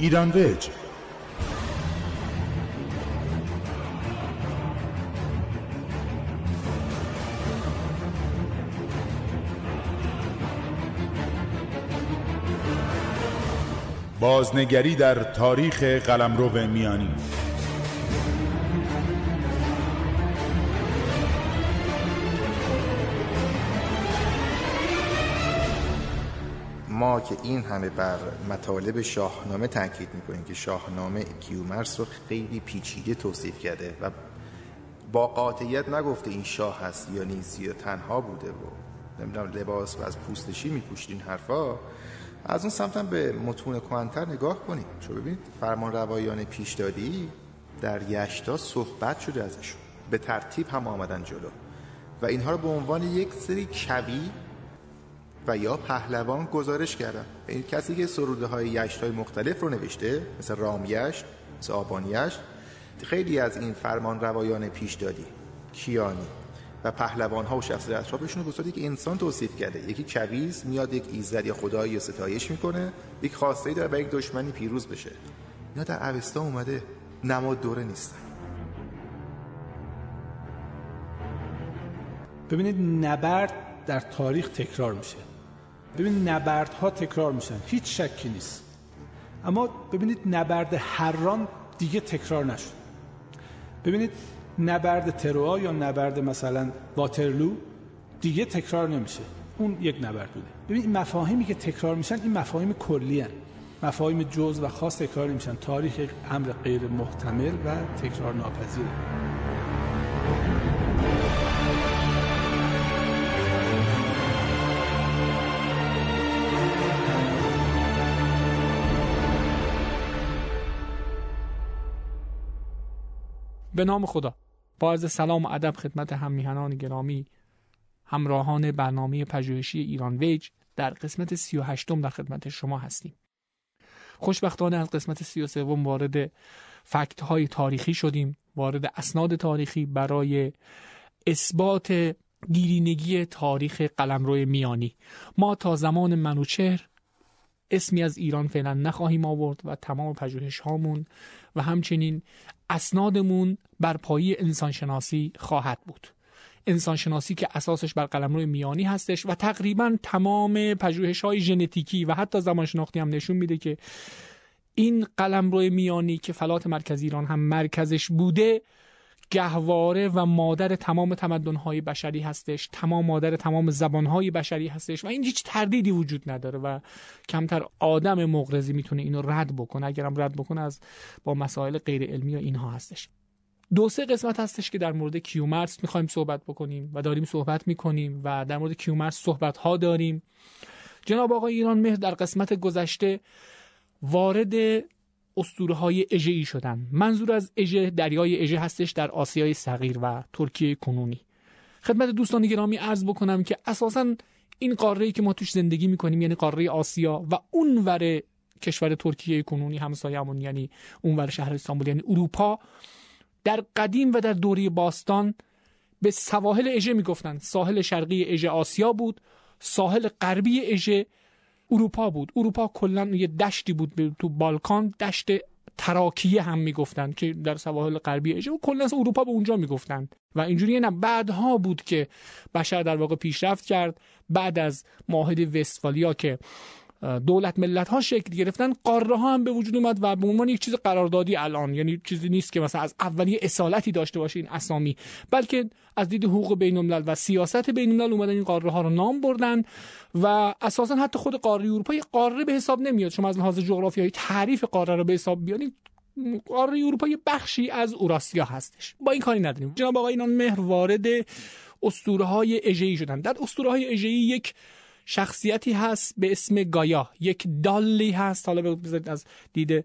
ایران ویج. بازنگری در تاریخ قلمرو میانی. که این همه بر مطالب شاهنامه تاکید می‌کنیم که شاهنامه کیومرس رو خیلی پیچیده توصیف کرده و با قاطعیت نگفته این شاه هست یا نیست یا تنها بوده و نمی‌دونم لباس و از پوستشی میپوشید این حرفا. از اون سمت به متون کوانتر نگاه کنیم. چون ببینید فرمان روایان پیشدادی در یشتا صحبت شده ازشون. به ترتیب هم آمدن جلو. و اینها رو به عنوان یک سری کبی و یا پهلوان گزارش کردن این کسی که سروده های یشت های مختلف رو نوشته مثل رامیشت مثل آبانیشت خیلی از این فرمان روایان پیشدادی کیانی و پهلوان ها و شخصیت اطرافشون رو که انسان توصیف کرده. یکی کویز میاد یک ایزد یا خدایی یا ستایش می‌کنه یک خواسته داره برای یک دشمنی پیروز بشه. اینا در اوستا اومده نماد دوره نیستن. ببینید نبرد در تاریخ تکرار میشه. ببینید نبردها تکرار میشن. هیچ شکی نیست. اما ببینید نبرد هران دیگه تکرار نشد. ببینید نبرد تروا یا نبرد مثلا واترلو دیگه تکرار نمیشه. اون یک نبرد بوده. ببین این مفاهیمی که تکرار میشن این مفاهیم کلی هن. مفاهیم جز و خاص تکرار نمیشن. تاریخ امر غیر محتمل و تکرار ناپذیره. به نام خدا. با عرض سلام و ادب خدمت هم گرامی همراهان برنامه پژوهشی ایران ویج در قسمت 38 در خدمت شما هستیم. خوشبختانه از قسمت 33 وارد فکت های تاریخی شدیم وارد اسناد تاریخی برای اثبات گیرینگی تاریخ قلمرو میانی. ما تا زمان منوچهر اسمی از ایران فعلا نخواهیم آورد و تمام پژوهش هامون و همچنین اسنادمون بر پایی انسانشناسی خواهد بود. انسانشناسی که اساسش بر قلمرو میانی هستش و تقریبا تمام پژوهش های ژنتیکی و حتی زمانشناختی هم نشون میده که این قلمرو میانی که فلات مرکزی ایران هم مرکزش بوده گهواره و مادر تمام تمدن‌های بشری هستش تمام مادر تمام زبانهای بشری هستش و این هیچ تردیدی وجود نداره و کمتر آدم مغرضی می‌تونه اینو رد بکنه اگرم رد بکنه از با مسائل غیر علمی و اینها هستش. دو سه قسمت هستش که در مورد کیومرس می‌خوایم صحبت بکنیم و داریم صحبت می‌کنیم و در مورد کیومرس صحبت ها داریم. جناب آقای ایران مهر در قسمت گذشته وارد اسطوره های اژه شدن. منظور از اژه دریای اژه هستش در آسیای صغیر و ترکیه کنونی. خدمت دوستان گرامی عرض بکنم که اساسا این قاره ای که ما توش زندگی می‌کنیم یعنی قاره آسیا و اونور کشور ترکیه کنونی همسایه‌مون یعنی اونور شهر استانبول یعنی اروپا در قدیم و در دوره باستان به سواحل اژه می‌گفتن. ساحل شرقی اژه آسیا بود ساحل غربی اژه اروپا بود. اروپا کلا یه دشتی بود تو بالکان. دشت تراکیه هم می‌گفتند که در سواحل غربی اژه و کلا اروپا به اونجا می‌گفتند. و اینجوری نه بعدها بود که بشر در واقع پیشرفت کرد. بعد از معاهده وستفالیا که دولت ملت ها شکل گرفتن قاره ها هم به وجود اومد و به عنوان یک چیز قراردادی الان یعنی چیزی نیست که مثلا از اولی اصالتی داشته باشه این اسامی بلکه از دید حقوق بین الملل و سیاست بین الملل اومدن این قاره ها رو نام بردن و اساسا حتی خود قاره اروپا قاره به حساب نمیاد. شما از لحاظ جغرافیایی تعریف قاره رو به حساب بیارید قاره اروپا یه بخشی از اوراسیا هستش. با این کاری نداریم. جناب آقای اینان مهر وارد اسطوره های اژه‌ای شدن. در اسطوره های اژه‌ای یک شخصیتی هست به اسم گایا یک دالی هست. حالا بذارید از دید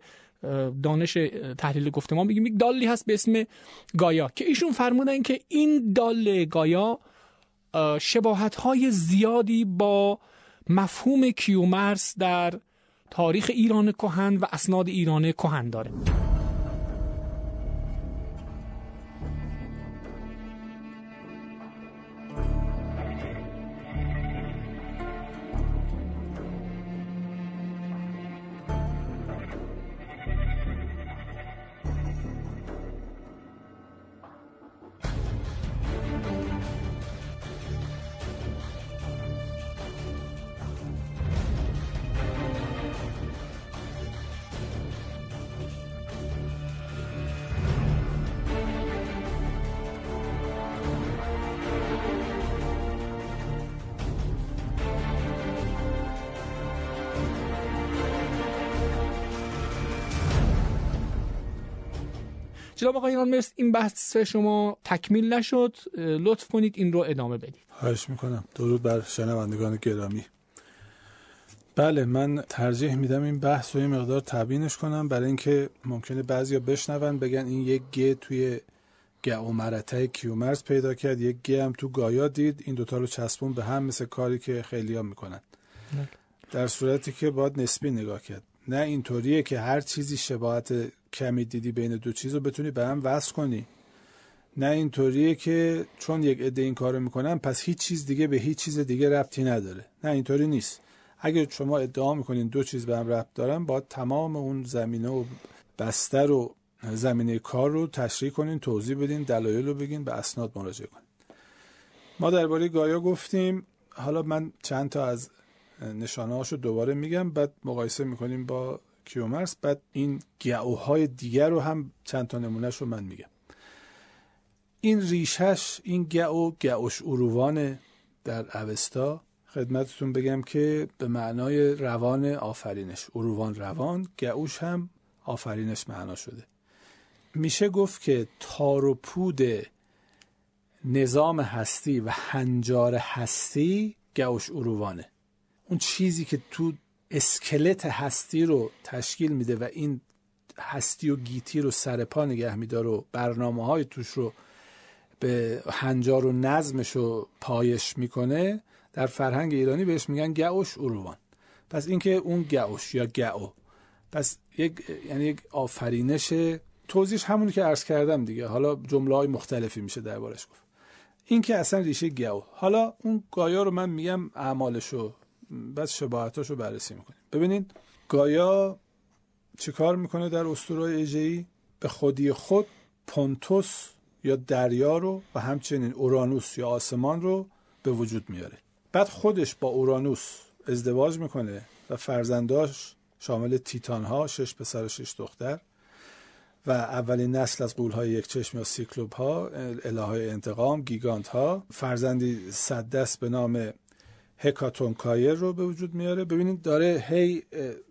دانش تحلیل گفتمان بگیم. یک دالی هست به اسم گایا که ایشون فرمودن که این دال گایا شباهت های زیادی با مفهوم کیومرس در تاریخ ایران کهن و اسناد ایران کهن داره. جناب آقای ایران مرس این بحث شما تکمیل نشد. لطف کنید این رو ادامه بدید. خواهش می‌کنم. درود بر شنوندگان گرامی. بله من ترجیح میدم این بحث رو یه مقدار تبیینش کنم. برای اینکه ممکنه بعضیا بشنون بگن این یک گ توی گه مرته کیومرز پیدا کرد. یک گ هم تو گایا دید. این دوتا رو چسبون به هم مثل کاری که خیلی ها می‌کنن در صورتی که باید نسبی نگاه کرد. نه اینطوریه که هر چیزی شباهت کمی دیدی بین دو چیز رو بتونی به هم وصل کنی. نه اینطوریه که چون یک عده این کارو می‌کنن پس هیچ چیز دیگه به هیچ چیز دیگه ربطی نداره. نه اینطوری نیست. اگر شما ادعا می‌کنین دو چیز به هم ربط دارن باید تمام اون زمینه و بستر و زمینه کار رو تشریح کنین توضیح بدین دلایل رو بگین به اسناد مراجعه کنین. ما درباره گایا گفتیم. حالا من چند تا از نشانه هاشو دوباره میگم بعد مقایسه می‌کنیم با کیومرس بعد این گعوهای دیگر رو هم چند تا نمونهش رو من میگم. این ریشش این گعو گعوش ارووان در اوستا خدمتتون بگم که به معنای روان آفرینش ارووان روان گعوش هم آفرینش معنا شده. میشه گفت که تار و پود نظام هستی و هنجار هستی گوش ارووانه. اون چیزی که تو اسکلت هستی رو تشکیل میده و این هستی و گیتی رو سر پا نگه میداره و برنامه های توش رو به هنجار و نظمش رو پایش می‌کنه در فرهنگ ایرانی بهش میگن گوش اروان. پس اینکه اون گوش یا گعو پس یک یعنی یک آفرینش توضیحش همونی که عرض کردم دیگه. حالا جمله های مختلفی میشه دربارش گفت. این که اصلا ریشه گو حالا اون گایا رو من میگم اعمالشو بس شباهتاش رو بررسی می‌کنیم. ببینید گایا چیکار می‌کنه در اسطورهای ایجهی به خودی خود پونتوس یا دریا رو و همچنین اورانوس یا آسمان رو به وجود میاره. بعد خودش با اورانوس ازدواج می‌کنه و فرزنداش شامل تیتان ها شش پسر و شش دختر و اولین نسل از قولهای یک چشم یا سیکلوب ها الهای انتقام گیگانت ها فرزندی صد دست به نام هکاتون کایر رو به وجود میاره. ببینید داره هی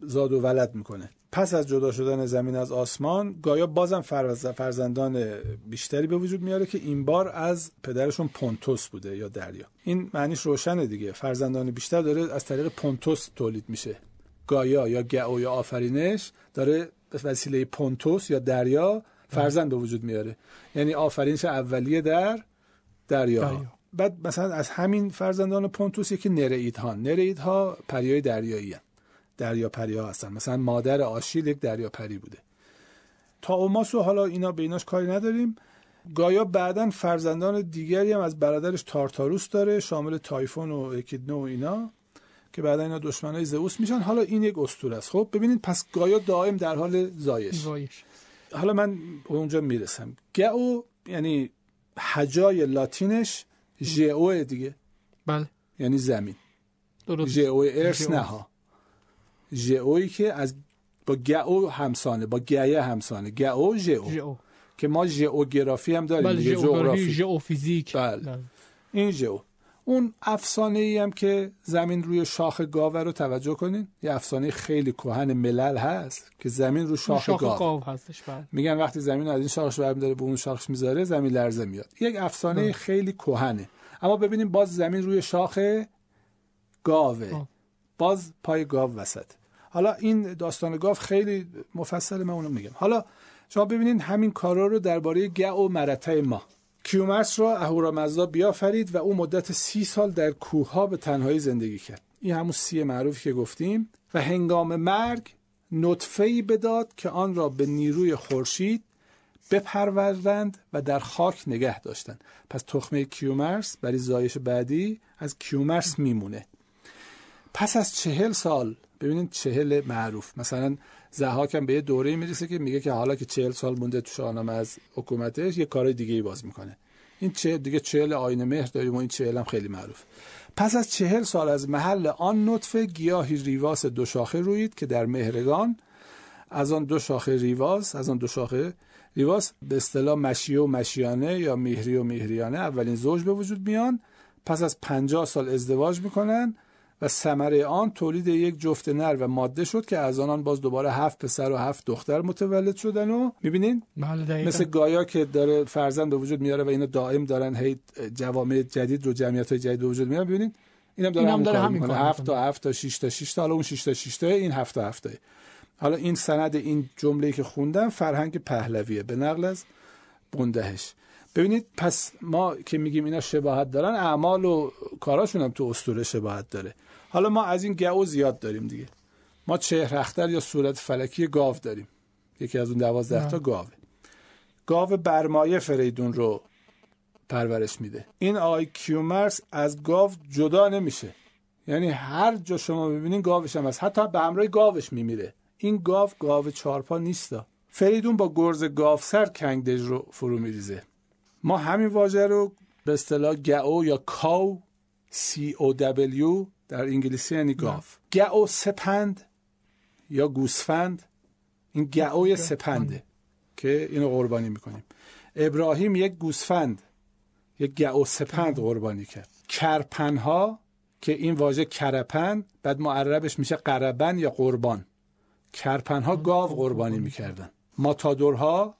زاد و ولد می‌کنه. پس از جدا شدن زمین از آسمان گایا بازم فرزندان بیشتری به وجود میاره که این بار از پدرشون پونتوس بوده یا دریا. این معنیش روشنه دیگه. فرزندان بیشتر داره از طریق پونتوس تولید میشه. گایا یا گعو یا آفرینش داره به وسیله پونتوس یا دریا فرزند به وجود میاره. یعنی آفرینش اولیه در دریا. دریا. بعد مثلا از همین فرزندان پونتوس یکی نرئید ها نرئید ها پریای دریایی هن. دریا پریا هستن. مثلا مادر آشیل یک دریا پری بوده. تا اوماس و حالا اینا به ایناش کاری نداریم. گایا بعدا فرزندان دیگری هم از برادرش تارتاروس داره شامل تایفون و اکیدنو و اینا که بعدا اینا دشمنای زئوس میشن. حالا این یک اسطوره است. خب ببینید پس گایا دائم در حال زایش. زایش. حالا من اونجا می‌رسم. گاو یعنی حجای لاتینش ژئو دیگه. بله. یعنی زمین. ژئو ارس نه ها ژئویی که از با گاو همسانه با گایه همسانه. گاو ژئو. که ما ژئوگرافی هم داریم بله ژئوگرافی ژئوفیزیک. بله. بله. این ژئو. اون افسانه ای هم که زمین روی شاخ گاوه رو توجه کنین یه افسانه خیلی کهن ملل هست که زمین رو شاخ, شاخ گاو, گاو هستش بله. میگن وقتی زمین از این شاخش برمیداره به اون شاخش می‌ذاره زمین لرزه میاد. یک افسانه ده. خیلی کهنه. اما ببینیم باز زمین روی شاخ گاوه. باز پای گاو وسط. حالا این داستان گاو خیلی مفصل من اونو میگم. حالا شما ببینید همین کارا رو درباره گه و مرته ما. کیومرس را اهورامزدا بیافرید و او مدت سی سال در کوه به تنهایی زندگی کرد. این همون سی معروفی که گفتیم و هنگام مرگ نطفه ای بداد که آن را به نیروی خورشید بپروردند و در خاک نگه داشتند. پس تخمه کیومرس برای زایش بعدی از کیومرس میمونه. پس از چهل سال ببینید چهل معروف. مثلا زهاک هم به یه دوره می‌رسه که میگه که حالا که چهل سال مونده تو شاهنامه از حکومتش یه کار دیگه ای باز می‌کنه. این چه دیگه چهل آین مهر داریم و این چهل هم خیلی معروف. پس از چهل سال از محل آن نطفه گیاهی ریواس دو شاخه روید که در مهرگان از آن دو شاخه ریواس از آن دو شاخه ریواس به اصطلاح مشیه و مشیانه یا مهری و مهریانه اولین زوج به وجود میان. پس از پنجاه سال ازدواج می‌کنن. و ثمره آن تولید یک جفت نر و ماده شد که از آنان باز دوباره هفت پسر و هفت دختر متولد شدن و می‌بینین؟ بله. مثل گایا که داره فرزند به وجود میاره و اینا دائم دارن هی جوامع جدید رو جمعیت های جدید به وجود میارن. ببینین اینم داره اینم همین داره همین کار هفت تا. هفت تا 6 تا 6 تا حالا اون 6 تا 6 تا این هفت تا هفت تا حالا این سند این جمله‌ای که خوندم فرهنگ پهلویه به نقل از بندهش. ببینید پس ما که میگیم اینا شباهت دارن اعمال و کاراشون هم تو اسطوره شباهت داره. حالا ما از این گئو زیاد داریم دیگه. ما چهرختر یا صورت فلکی گاو داریم. یکی از اون دوازده تا گاوه. گاو برمایه فریدون رو پرورش میده. این آقای کیومرس از گاو جدا نمیشه. یعنی هر جا شما ببینین گاوش هم هست. حتی به همراه گاوش میمیره. این گاو گاو چارپا نیستا. فریدون با گرز گاو سر کنگدژ رو فرو میریزه. ما همین واژه رو به اصطلاح گاو یا کاو سی او دبلیو در انگلیسی یعنی گاو. گاو سپند یا گوسفند. این گاوی سپنده که اینو قربانی می‌کنیم. ابراهیم یک گوسفند یک گاو سپند قربانی کرد. کرپنها که این واژه کرپن بعد معربش میشه قربن یا قربان. کرپنها گاو قربانی. می‌کردن. ماتادورها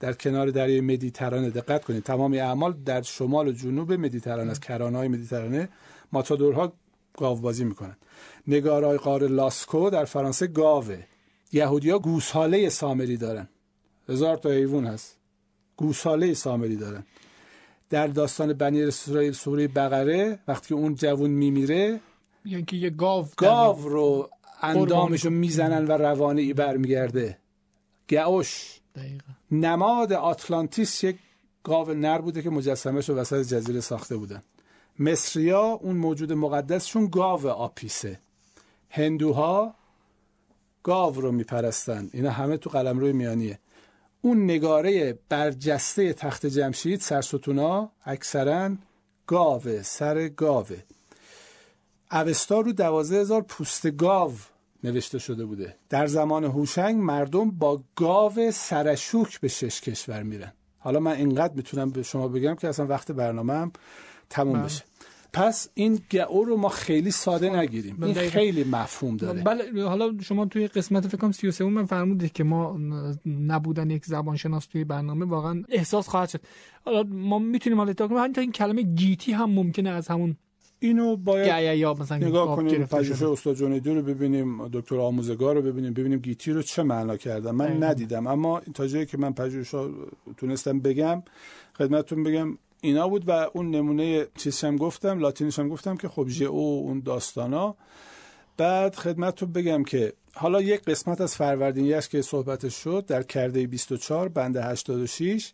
در کنار دریای مدیترانه. دقت کنید تمام اعمال در شمال و جنوب مدیترانه از کرانهای مدیترانه ماتادورها گاوبازی می‌کنن نگارای قار لاسکو در فرانسه گاوه. یهودیا گوساله سامری دارن. هزار تا حیوان هست. گوساله سامری دارن. در داستان بنی اسرائیل سوره بقره وقتی که اون جوون میمیره یعنی که یه گاو گاو رو اندامش رو می‌زنن و روانه ای برمیگرده. گعوش نماد آتلانتیس یک گاو نر بوده که مجسمش رو وسط جزیره ساخته بودن. مصریا اون موجود مقدسشون گاو آپیسه. هندوها گاو رو میپرستن. اینا همه تو قلمرو میانیه. اون نگاره برجسته تخت جمشید سرستونا اکثرا گاوه سر گاوه. اوستا رو دوازده هزار پوست گاو نوشته شده بوده. در زمان هوشنگ مردم با گاو سرشوک به شش کشور میرن. حالا من اینقدر می‌تونم به شما بگم که اصلا وقت برنامه هم تموم بله. بشه. پس این گئو رو ما خیلی ساده نگیریم. این. خیلی مفهوم داره. بله حالا شما توی قسمت فکر کنم 33 من فرمودید که ما نبودن یک زبانشناس توی برنامه واقعا احساس خواهد شد. حالا ما می‌تونیم حالا تا این کلمه گیتی هم ممکنه از همون اینو باید گیا یا مثلا نگاه کنیم پژوهش. استاد جنیدی رو ببینیم دکتر آموزگار رو ببینیم ببینیم گیتی رو چه معنا کردن. من دقیقاً. ندیدم. اما تا جایی که من پژوهش تونستم بگم خدمتتون بگم اینا بود و اون نمونه چیزش هم گفتم لاتینش هم گفتم که خب ژئو اون داستانا. بعد خدمتتون بگم که حالا یک قسمت از فروردینیش که صحبتش شد در کرده 24 بند 86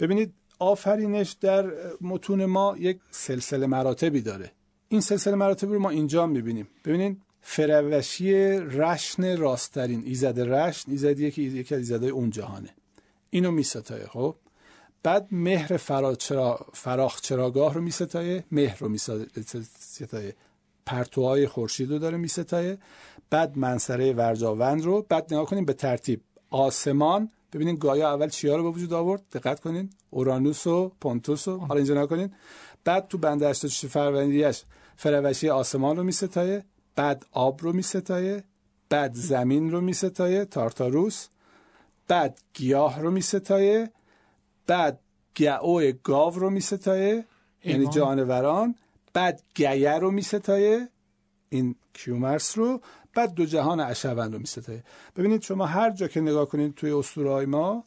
ببینید آفرینش در متون ما یک سلسله مراتبی داره. این سلسله مراتب رو ما اینجا می‌بینیم. ببینید فروشی رشن راسترین. ایزد رشن ایزدیه که یکی از ایزدهای اون جهانه. اینو میستایه خب؟ بعد مهر فراچرا فراخ چراگاه رو میستایه مهر رو میستایه. پرتوهای خورشید رو داره میستایه. بعد منصره ورجاوند رو. بعد نگاه کنیم به ترتیب. آسمان. ببینید گایا اول چیا رو به وجود آورد؟ دقت کنین. اورانوس و پونتوس و حالا اینجا نگاه کنین. بعد تو بند 86 فروردینیش فروشی آسمان رو میستایه بعد آب رو میستایه بعد زمین رو میستایه تارتاروس بعد گیاه رو میستایه بعد گعو گاو رو میستایه یعنی. جانوران بعد گیه رو میستایه این کیومرس رو بعد دو جهان اشون رو میستایه ببینید شما هر جا که نگاه کنید توی اسطوره ما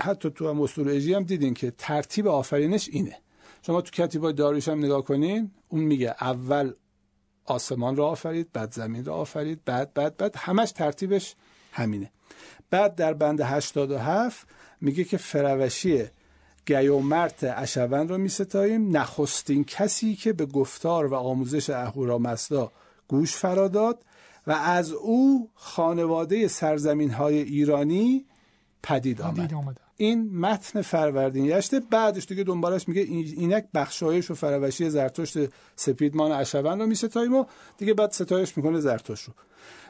حتی تو هم اسطوره هم دیدین که ترتیب آفرینش اینه شما تو کتیبای داریوش هم نگاه کنین اون میگه اول آسمان رو آفرید بعد زمین رو آفرید بعد بعد بعد همش ترتیبش همینه. بعد در بند 87 میگه که فروشی گیومرت اشون رو میستاییم. نخستین کسی که به گفتار و آموزش اهورامزدا گوش فراداد و از او خانواده سرزمین های ایرانی پدید آمد. دید آمده این متن فروردینیشته بعدش دیگه دنبالش میگه این- اینک بخشایش و فروشی زرتشت سپیدمان اشون رو میستاییم و دیگه بعد ستایش می‌کنه زرتشت رو.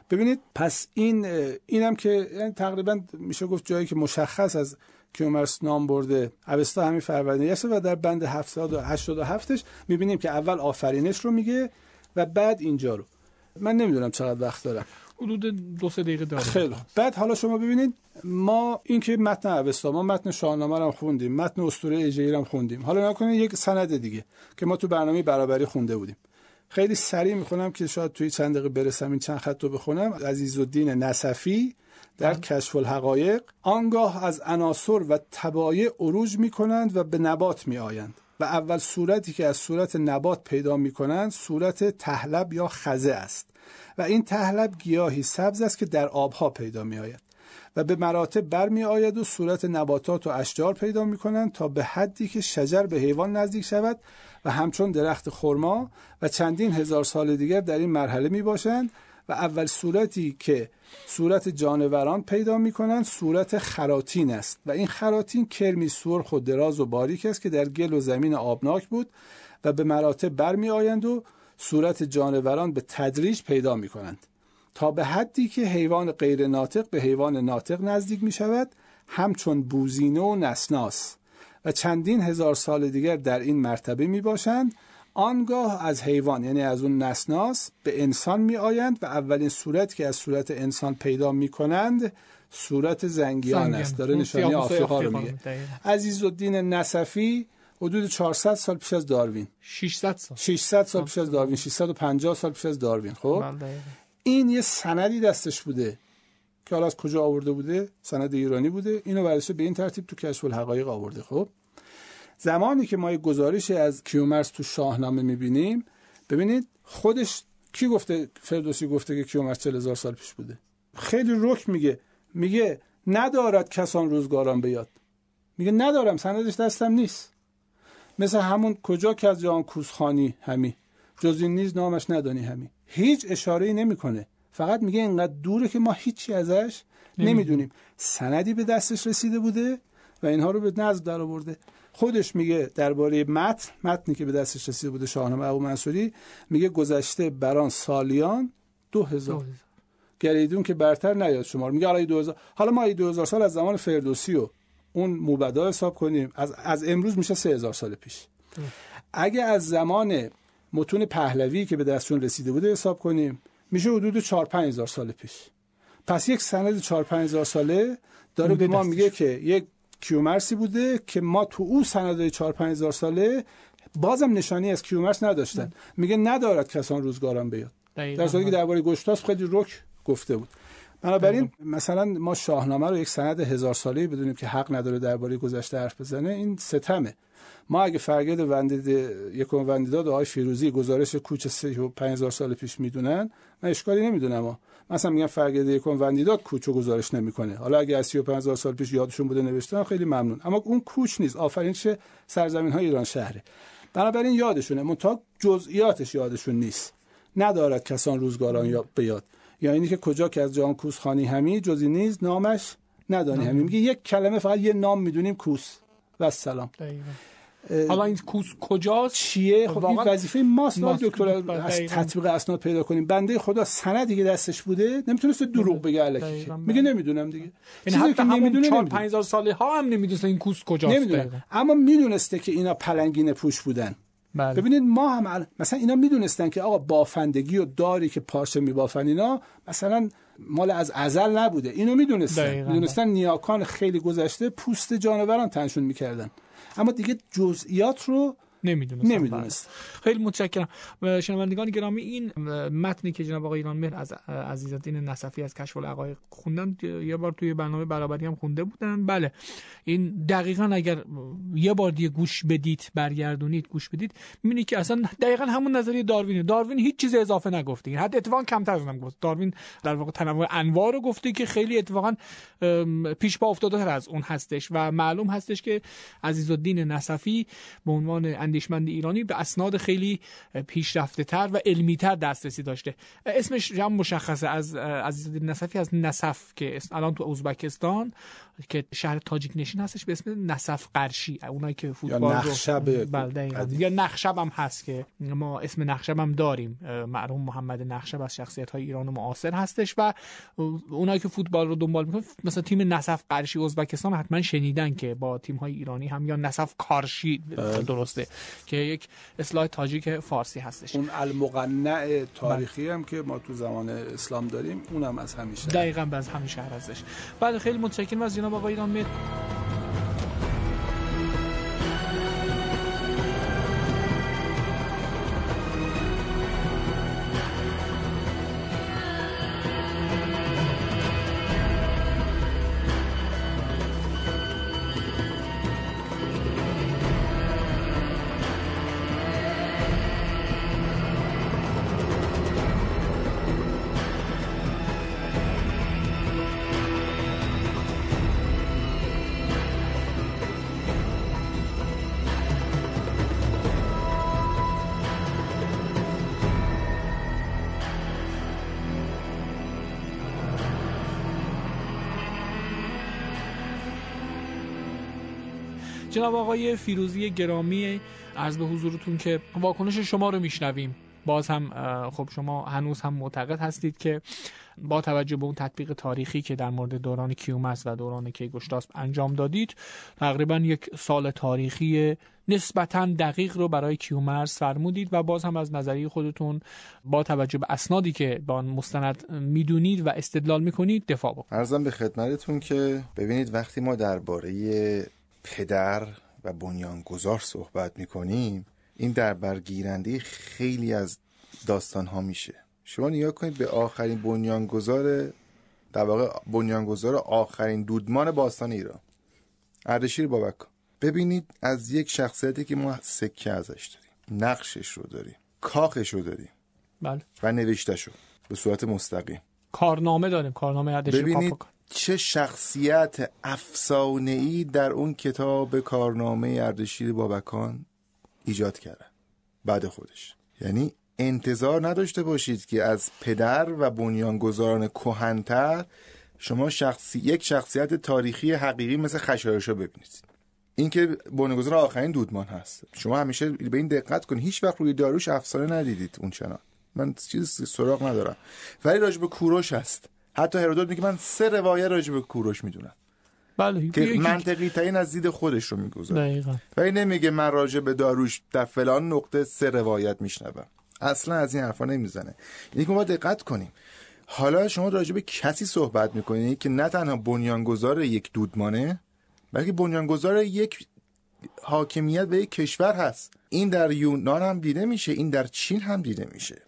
ببینید پس این اینم که یعنی تقریبا میشه گفت جایی که مشخص از کیومرس نام برده اوستا همین فروردینیشته و در بند 70 و 87ش می‌بینیم که اول آفرینش رو میگه و بعد اینجا رو. من نمی‌دونم چقدر وقت دارم. حدود دو سه دقیقه داریم. خیلی. بعد حالا شما ببینید ما این که متن اوستا ما متن شاهنامه رو خوندیم متن اسطوره اژه‌ای هم خوندیم. حالا نکنید یک سند دیگه که ما تو برنامه برابری خونده بودیم. خیلی سریع می‌خونم که شاید توی چند دقیقه برسم این چند خط رو بخونم. عزیزالدین نصفی در کشف الحقایق آنگاه از عناصر و تبایع عروج می‌کنند و به نبات میآیند و اول صورتی که از صورت نبات پیدا می‌کنند صورت تحلب یا خزه است. و این تحلب گیاهی سبز است که در آبها پیدا می آید و به مراتب برمی آید و صورت نباتات و اشجار پیدا می کنند تا به حدی که شجر به حیوان نزدیک شود و همچون درخت خرما و چندین هزار سال دیگر در این مرحله می باشند و اول صورتی که صورت جانوران پیدا می کنند صورت خراتین است و این خراتین کرمی سرخ و دراز و باریک است که در گل و زمین آبناک بود و به مراتب برمی آیند و صورت جانوران به تدریج پیدا می کنند تا به حدی که حیوان غیر ناطق به حیوان ناطق نزدیک می شود همچون بوزینه و نسناس. و چندین هزار سال دیگر در این مرتبه می باشند آنگاه از حیوان یعنی از اون نسناس به انسان می آیند و اولین صورت که از صورت انسان پیدا می کنند صورت زنگیان است. داره نشانی آفریقا رو میگه. عزیز الدین نصفی حدود 400 سال پیش از داروین. 600 سال. 600 سال پیش از داروین. 650 سال پیش از داروین خب؟ بله. این یه سندی دستش بوده که حالا از کجا آورده بوده؟ سند ایرانی بوده. اینو برشه به این ترتیب تو کشف الحقایق آورده خب؟ زمانی که ما یه گزارشی از کیومرس تو شاهنامه می‌بینیم ببینید خودش کی گفته فردوسی گفته که کیومرس 40 هزار سال پیش بوده؟ خیلی رک میگه. میگه ندارد کسان روزگاران بیاد. میگه ندارم سندش دستم نیست. مثل همون کجا که از جان کوسخانی همی. جز این نیز نامش ندانی همی. هیچ اشاره نمی‌کنه. فقط میگه اینقدر دوره که ما هیچی ازش نمی‌دونیم. سندی به دستش رسیده بوده و اینها رو به نظر در آورده خودش میگه درباره متن متنی که به دستش رسیده بوده شاهنامه ابو منصوری میگه گذشته بران سالیان دو هزار. گریدون که برتر نیاد شما میگه حالا دو هزار. حالا ما دو هزار سال از زمان فردوسی و اون موبدا حساب کنیم. از, از امروز میشه سه هزار سال پیش. اگه از زمان متون پهلوی که به دستشون رسیده بوده حساب کنیم میشه حدود 4 هزار سال پیش. پس یک سند 4 هزار ساله داره به ما میگه که یک کیومرسی بوده که ما تو اون سند 4 هزار ساله بازم نشانی از کیومرس نداشتن. میگه ندارد کسان روزگاران بیاد. در صورتی که درباره گشتاس خیلی رک گفته بود. بنابراین مثلا ما شاهنامه رو یک سند هزار ساله بدونیم که حق نداره درباره گذشته حرف بزنه این ستمه. ما اگه فرگرد وندید یکم وندیداد آقای فیروزی گزارش کوچ 5000 سال پیش می‌دونن من اشکالی نمی‌دونم مثلا میگم فرگرد یکم وندیداد کوچو گزارش نمی‌کنه. حالا اگه از 35000 سال پیش یادشون بوده نوشتن خیلی ممنون. اما اون کوچ نیست. آفرین چه سرزمین های ایران شهره. بنابراین یادشونه. منتها جزئیاتش یادشون نیست. ندارد کسان روزگاران یا بیاد یا اینی که کجا که از جان کوس خانی همی جزی نیز نامش ندانی همین میگه یک کلمه فقط یه نام می‌دونیم کوس. و سلام حالا این کوس کجاست؟ چیه؟ خب این وظیفه ماست ما دکتر از تطبیق اسناد پیدا کنیم. بنده خدا سندی که دستش بوده نمی‌تونست دروغ بگه الکی. میگه نمی‌دونم دیگه. این حتی نمی‌دونه 4 5000 ساله ها هم نمی‌دونست این کوس کجاست. نمی‌دونه اما می‌دونسته که اینا پلنگین پوش بودن. بله. ببینید ما هم مثلا اینا می‌دونستن که آقا بافندگی و داری که پارچه میبافن اینا مثلا مال از ازل نبوده. اینو می‌دونستن. می‌دونستن نیاکان خیلی گذشته پوست جانوران تنشون می‌کردن. اما دیگه جزئیات رو نمی‌دونست نمی‌دونست. خیلی متشکرم. شنوندگان گرامی این متنی که جناب آقای ایران مهر از عزیزالدین نصفی از کشف العقایق خوندن یه بار توی برنامه برابری هم خونده بودن. بله. این دقیقا اگر یه بار دیگه گوش بدید برگردونید گوش بدید می‌بینید که اصلا دقیقا همون نظریه داروین داروین هیچ چیز اضافه نگفته. حتی اتفاقا کمتر از گفت. داروین در واقع تنوع انواع رو گفته که خیلی اتفاقا پیش پا افتاده از اون هستش. و معلوم هستش که عزیزالدین نصفی به عنوان اندیشمند ایرانی به اسناد خیلی پیشرفته تر و علمی تر دسترسی داشته. اسمش هم مشخصه از عزیزالدین نصفی از نصف که الان تو ازبکستان که شهر تاجیک نشین هستش به اسم نصف قرشی. اونایی که فوتبال یا نخشب رو یا نخشب هم هست که ما اسم نخشب هم داریم. مرحوم محمد نخشب از شخصیت های ایران معاصر هستش و اونایی که فوتبال رو دنبال می‌کنن مثلا تیم نصف قرشی ازبکستان حتما شنیدن که با تیم های ایرانی هم یا نصف کارشی بله. درسته. که یک اصلاح تاجیک فارسی هستش. اون المقنع تاریخی هم که ما تو زمان اسلام داریم اونم از همیشه دقیقا از همین شهر هستش. بعد خیلی متشکرم. از جناب آقای ایران جناب آقای فیروزی گرامی عرض به حضورتون که واکنش شما رو میشنویم. باز هم خب شما هنوز هم معتقد هستید که با توجه به اون تطبیق تاریخی که در مورد دوران کیومرس و دوران کیگوشتاسپ انجام دادید تقریبا یک سال تاریخی نسبتا دقیق رو برای کیومرس فرمودید و باز هم از نظریه خودتون با توجه به اسنادی که با مستند می‌دونید و استدلال می‌کنید دفاع بکنید. ارزم به خدمتتون که ببینید وقتی ما درباره پدر و بنیانگذار صحبت می‌کنیم این در برگیرنده خیلی از داستان ها میشه. شما نگاه کنید به آخرین بنیانگذار در واقع بنیانگذار آخرین دودمان باستان ایران اردشیر بابک ببینید از یک شخصیتی که ما سکه ازش داریم نقشش رو داریم کاخش رو داریم بله. و نوشتش رو به صورت مستقیم. کارنامه داریم کارنامه اردشیر ببینید چه شخصیت افسانه ای در اون کتاب کارنامه اردشیر بابکان ایجاد کرده بعد خودش. یعنی انتظار نداشته باشید که از پدر و بنیانگذاران کهنتر شما شخصی یک شخصیت تاریخی حقیقی مثل خشایارشا ببینید. این که بنیانگذار آخرین دودمان هست. شما همیشه به این دقت کنید. هیچ وقت روی داروش افسانه ندیدید اون چنان من چیز سراغ ندارم. ولی راجب کوروش هست. حتی هرودوت میگه من سه روایت راجع به کوروش می‌دونم. بله که منطقی ترین از دید خودش رو می‌گذاره. دقیقاً. ولی نمیگه من راجع به داروش در فلان نقطه سه روایت میشنوم. اصلا از این حرفا نمی‌زنه. یعنی ما دقت کنیم. حالا شما راجع به کسی صحبت می‌کنید که نه تنها بنیانگذار یک دودمانه بلکه بنیانگذار یک حاکمیت به یک کشور هست. این در یونان هم دیده میشه این در چین هم دیده میشه.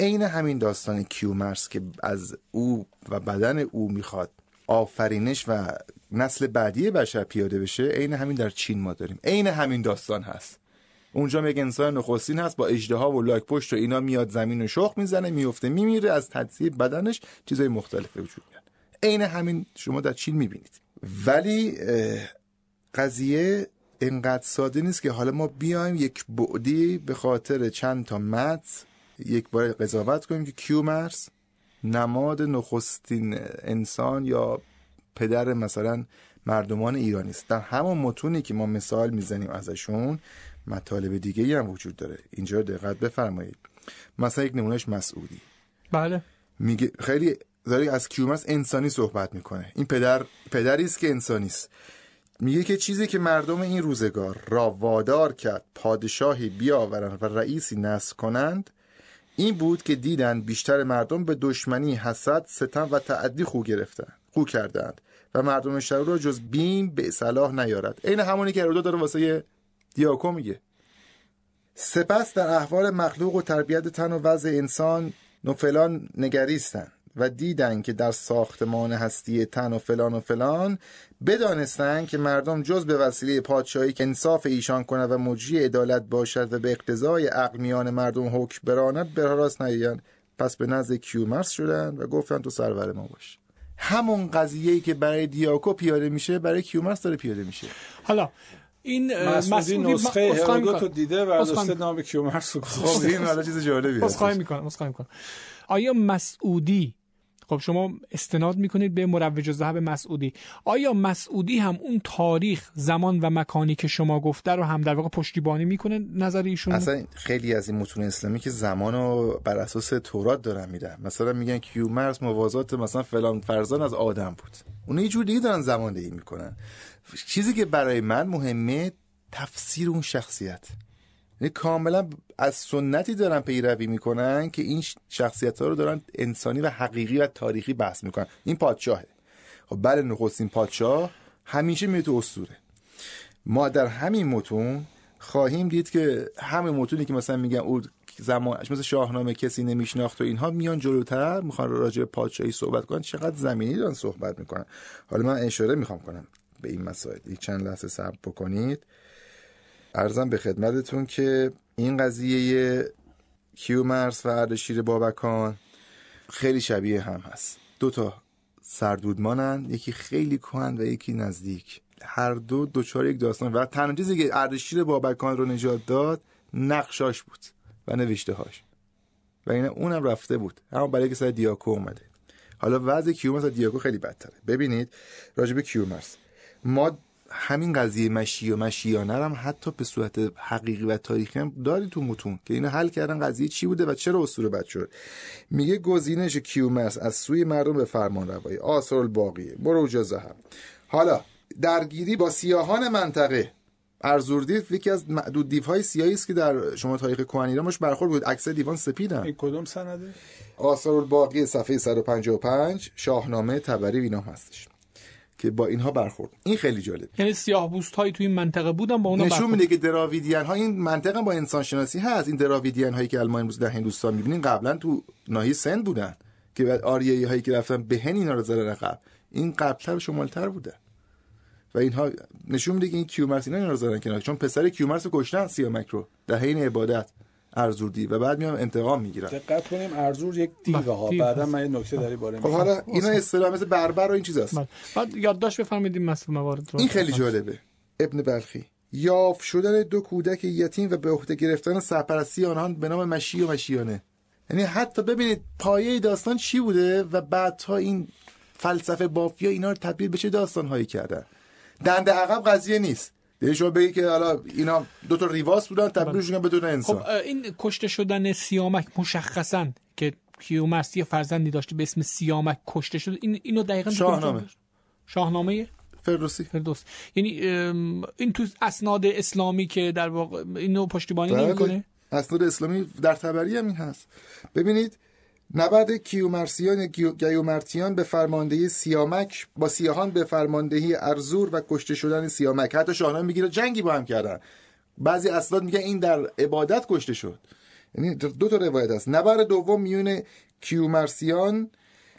عین همین داستان کیومرس که از او و بدن او می‌خواد آفرینش و نسل بعدی بشر پیاده بشه عین همین در چین ما داریم. عین همین داستان هست. اونجا یک انسان نخستین هست با اجدها و لاک پشت و اینا میاد زمین و شخ می‌زنه میفته میمیره از تجزیه بدنش چیزای مختلف وجود میاد عین همین شما در چین می‌بینید. ولی قضیه اینقدر ساده نیست که حالا ما بیایم یک بعدی به خاطر چند تا متن یک بار قضاوت کنیم که کیومرس نماد نخستین انسان یا پدر مثلا مردمان ایرانی است؟ در همون متونی که ما مثال می‌زنیم ازشون مطالب دیگه هم وجود داره. اینجا دقت بفرمایید. مثلا یک نمونهش مسعودی. بله. میگه خیلی داره از کیومرس انسانی صحبت می‌کنه. این پدر پدری است که انسانی است. میگه که چیزی که مردم این روزگار را وادار کرد پادشاهی بیاورند و رئیسی نصب کنند این بود که دیدن بیشتر مردم به دشمنی حسد ستم و تعدی خو گرفتن خو کردند و مردم شهر را جز بیم به صلاح نیارد. عین همونی که ارودو داره واسه دیاکو میگه. سپس در احوال مخلوق و تربیت تن و وضع انسان نفلان نگریستند. و دیدن که در ساختمان هستی تن و فلان و فلان بدانستند که مردم جز به وسیله پادشاهی که انصاف ایشان کند و مجری عدالت باشد و به اقتضای عقل میان مردم حکم براند به راست نیایند. پس به نزد کیومرس شدن و گفتن تو سرور ما باش. همون قضیه‌ای که برای دیاکو پیاده میشه برای کیومرس داره پیاده میشه. حالا این مسعودی نسخه هرودوت دیده و دوست نام کیومرس خب این حالا چیز جالبیه. اسخای می‌کنم اسخای می‌کنم. آیا مسعودی خب شما استناد می‌کنید به مروج ذهب مسعودی. آیا مسعودی هم اون تاریخ زمان و مکانی که شما گفته رو هم در واقع پشتیبانی می‌کنه نظر ایشون؟ اصلا خیلی از این متون اسلامی که زمان رو بر اساس تورات دارن میدن. مثلا میگن کیومرس موازات مثلا فلان فرزان از آدم بود. اون یه جور دیگه دارن زمان دهی می‌کنن. چیزی که برای من مهمه تفسیر اون شخصیت. یعنی کاملا از سنتی دارن پیروی می‌کنن که این شخصیت ها رو دارن انسانی و حقیقی و تاریخی بحث می‌کنن. این پادشاهه. خب بله نخستین پادشاه همیشه میره تو اسطوره. ما در همین متون خواهیم دید که همه متونی که مثلا میگن او زمانش مثل شاهنامه کسی نمیشناخت و اینها میان جلوتر می‌خوان راجع به پادشاهی صحبت کنن چقدر زمینی دارن صحبت می‌کنن. حالا من اشاره می‌خوام کنم به این مسائل. چند لحظه صبر بکنید. ارزم به خدمتتون که این قضیه کیومرس و اردشیر بابکان خیلی شبیه هم هست. دو تا سردودمانن یکی خیلی کهن و یکی نزدیک. هر دو دوچار یک داستان و تنها چیزی که اردشیر بابکان رو نجات داد نقشاش بود و نوشته هاش و این اونم رفته بود اما برای که سر دیاکو اومده. حالا وضع کیومرس و دیاکو خیلی بدتره. ببینید راجب کیومرس ما همین قضیه مشی و مشیانه هم حتی به صورت حقیقی و تاریخی هم داری تو متون که اینو حل کردن قضیه چی بوده و چرا اسطوره بد شد. میگه گزینش کیومرس از سوی مردم به فرمان روایی. آثار الباقیه. مروج هم حالا درگیری با سیاهان منطقه. ارزوردیف یکی از معدود دیوهای سیاهی است که در شما تاریخ کهن ایران برخورد بود. اکثر دیوان سپیدن. این کدوم سنده؟ آثار الباقی صفحه 155 شاهنامه تبری اینا هستش. که با اینها برخورد. این خیلی جالب یعنی سیاه بوست هایی تو این منطقه بودن با اونا نشون میده که دراویدیان ها این منطقه با انسان شناسی هست. این دراویدیان هایی که الان امروز در هندوستان می‌بینین قبلا تو ناحیه سند بودن که بعد آریایی هایی که رفتن بهن اینا رو زدن رقب این قبلتر شمالتر بوده. و اینها نشون میده که این کیومرس اینا رو زدن کنار. چون پسر کیومرس کشتن سیامک رو. در حین عبادت. ارزوردی و بعد میام انتقام می‌گیرن دقت کنیم ارزور یک دیو ها. بعدا من یه نکته داری باره. خب حالا اینا اصطلاح مثل بربر و این چیزاست. بله. بعد یادداشت بفرمایید این مسئله موارد رو. این خیلی جالبه. ابن بلخی. یاف شدن دو کودک یتیم و به عهده گرفتن سرپرستی آنان به نام مشی و مشیانه. یعنی حتی ببینید پایه داستان چی بوده و بعدها این فلسفه بافیا اینا رو تبدیل به چه داستان هایی کردن. دنده عقب قضیه نیست. یعنی شما بگی که حالا اینا دو تا ریواس بودن تبدیلشون بدون انسان. خب این کشته شدن سیامک مشخصا که کیومرس یه فرزندی داشته به اسم سیامک کشته شد این اینو دقیقاً شاهنامه. شاهنامه؟ فردوسی. فردوس. یعنی این تو اسناد اسلامی که در واقع اینو پشتیبانی بله. نمی‌کنه؟ اسناد اسلامی در تبری هم این هست. ببینید نبرد کیومرسیان گیومرتیان به فرماندهی سیامک با سیاهان به فرماندهی ارزور و کشته شدن سیامک. حتی شاهنامه می‌گیره جنگی با هم کردن. بعضی اسناد میگن این در عبادت کشته شد. یعنی دو تا روایت است نبرد دوم میون کیومرسیان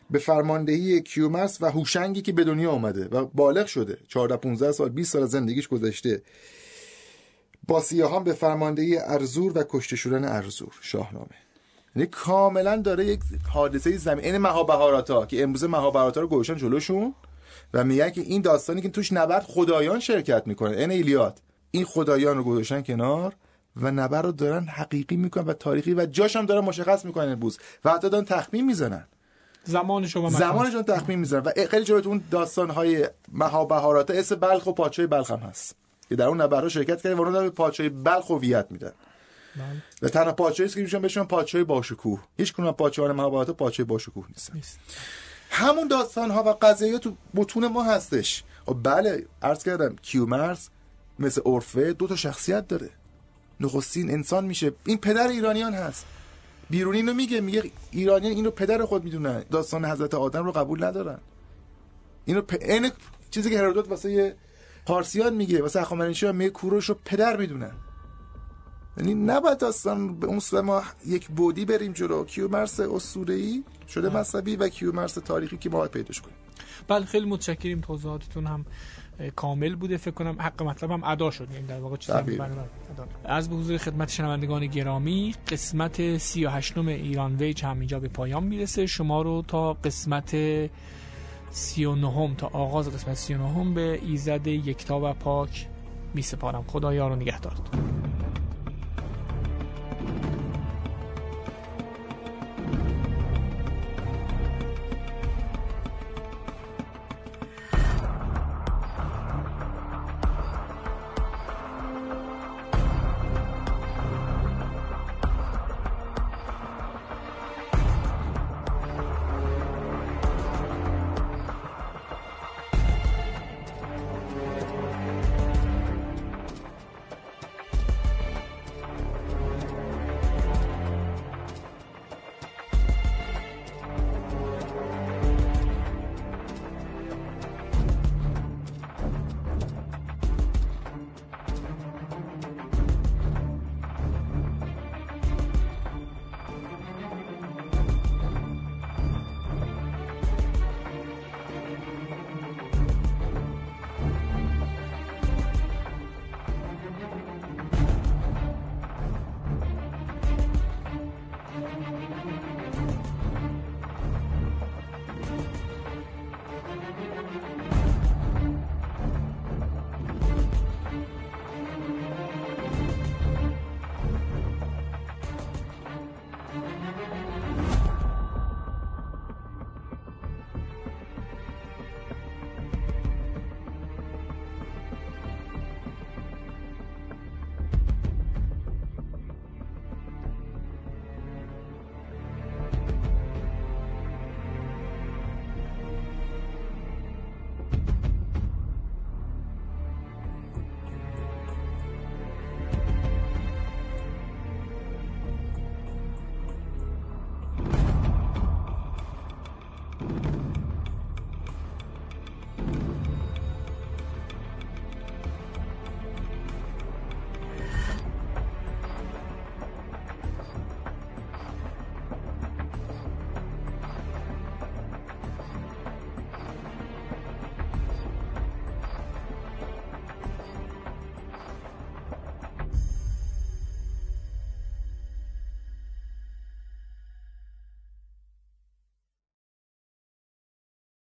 به فرماندهی کیومرس و هوشنگی که به دنیا آمده و بالغ شده. 14 15 سال 20 سال زندگیش گذشته. با سیاهان به فرماندهی ارزور و کشته شدن ارزور. شاهنامه. یعنی کاملا داره یک حادثه زمین این مهابهاراتا که امروز مهابهاراتا رو گوشن جلوشون و میگن که این داستانی که توش نبرد خدایان شرکت می‌کنه. این ایلیاد این خدایان رو گذاشتن کنار و نبر رو دارن حقیقی می‌کنن و تاریخی و جاش هم دارن مشخص می‌کنن امروز و حتی دارن تخمین می‌زنن. زمانش رو زمانشون تخمین می‌زنن و خیلی جالب اون داستان های مهابهاراتا اسم بلخ و پادشاه بلخ هم هست. که در اون نبرها شرکت کردن و اون به پادشاه بلخ هویت میدن. و تنها پادشاهی که میشن بهشون پادشاه باشکوه. هیچ کدوم پادشاهان مهابهارات پادشاه باشکوه نیستن. نیست. همون داستان ها و قضیه تو بتون ما هستش. و بله عرض کردم کیومرس مثل اورفه دو تا شخصیت داره. نخستین انسان میشه. این پدر ایرانیان هست. بیرونی اینو میگه میگه ایرانیان اینو پدر خود می‌دونن. داستان حضرت آدم رو قبول ندارن. اینو پ... این چیزی که هرودوت واسه پارسیان میگه واسه اخامنشی میگه کوروش رو پدر می‌دونن. یعنی نباید داستان به اون ما یک بودی بریم جلو. کیومرس اسطوره‌ای شده مذهبی و کیومرس تاریخی که ما پیداش کنیم. بله خیلی متشکریم. توضیحاتتون هم کامل بوده. فکر کنم حق مطلب هم ادا شد. این در واقع چیزی از به حضور خدمت شنوندگان گرامی قسمت 38 نم ایران ویج هم اینجا به پایان می‌رسه. شما رو تا قسمت 39 تا آغاز قسمت 39 به ایزد یکتا و پاک می سپارم خدا یار و نگهدارتون.